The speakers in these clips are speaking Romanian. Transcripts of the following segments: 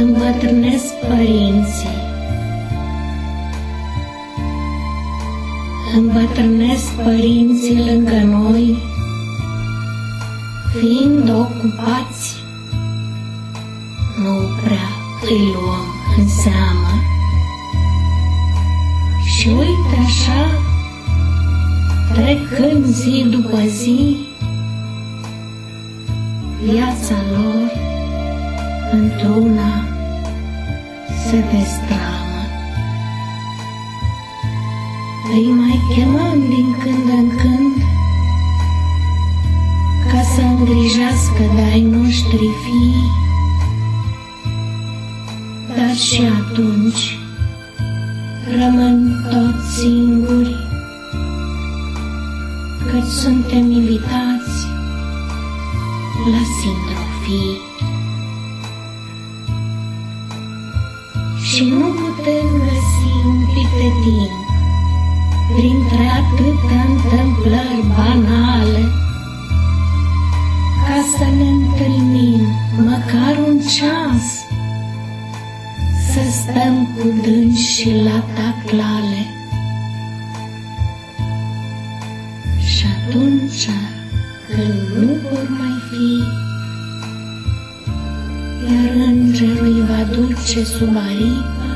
îmbătrânesc părinții. Îmbătrânesc părinții lângă noi, fiind ocupați, nu prea îi luăm în seamă. Și uite așa, trecând zi după zi, viața lor într-una se destramă. Îi mai chemăm din când în când ca să îngrijească de ai noștri fii, dar și atunci rămân toți singuri, căci suntem invitați la sindrofii. Și nu putem găsi un pic de timp printre atâtea întâmplări banale ca să ne întâlnim măcar un ceas să stăm cu dânsi și la taclale. Și atunci când nu vor mai fi, iar îngerul îi va duce sub aripă,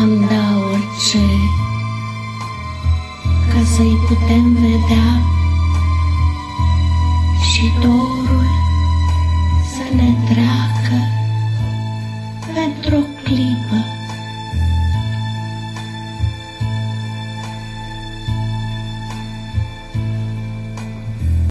am da orice ca să-i putem vedea și dorul să ne treacă. pentru o clipă